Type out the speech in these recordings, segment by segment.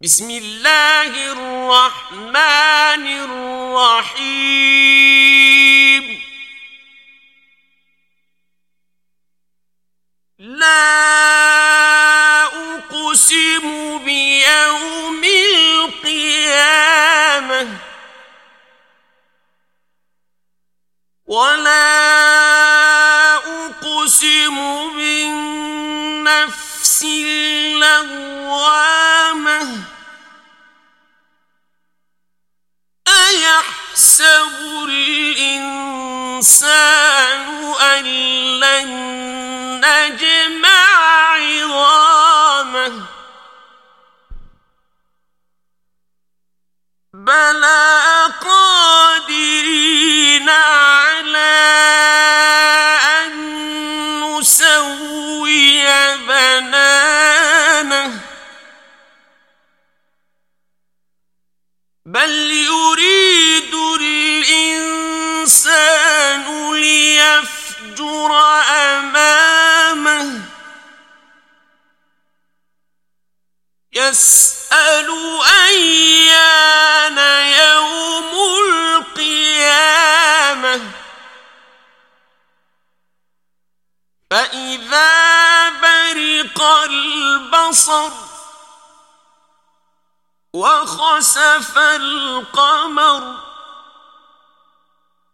بسم اللہ الرحمن الرحیم لا اقسم بیوم القيامة ولا اقسم بالنفس اللوامة لوامه أيحسب الإنسان أن بل يريد الإنسان ليفجر أمامه. يسأل أيان يوم القيامة. فإذا برق البصر وخسف القمر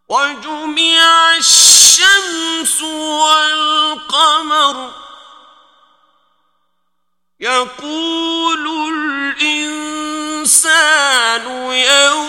وجمع الشمس والقمر يقول الإنسان يوم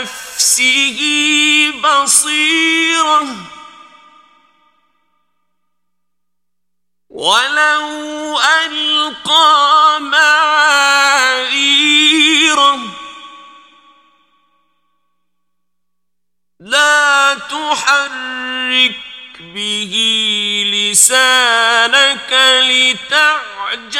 بنفسه بصيرة. ولو ألقى معاذيره. لا تحرك به لسانك لتعجل.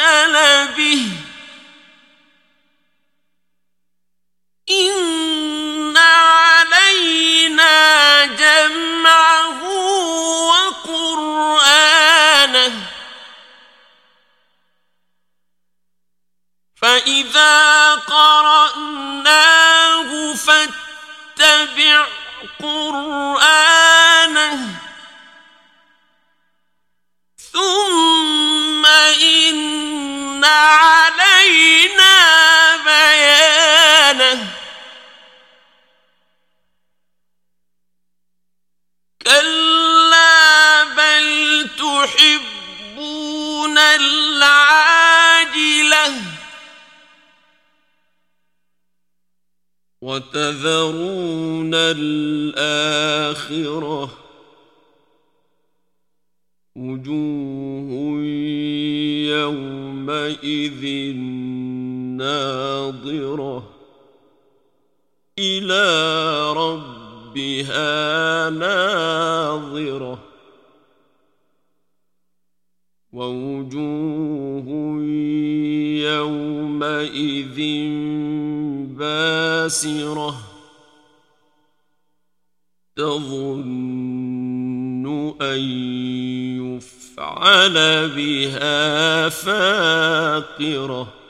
فَإِذَا قَرَأْنَاهُ فَاتَّبِعْ قُرْآنَهُ ثُمَّ إِنَّ عَلَيْنَا بَيَانَهُ كَلَّا بَلْ تُحِبُّونَ وتذرون الآخرة وجوه يومئذ ناظرة إلى ربها ناظرة ووجوه يومئذ باسرة تظن أن يفعل بها فاقرة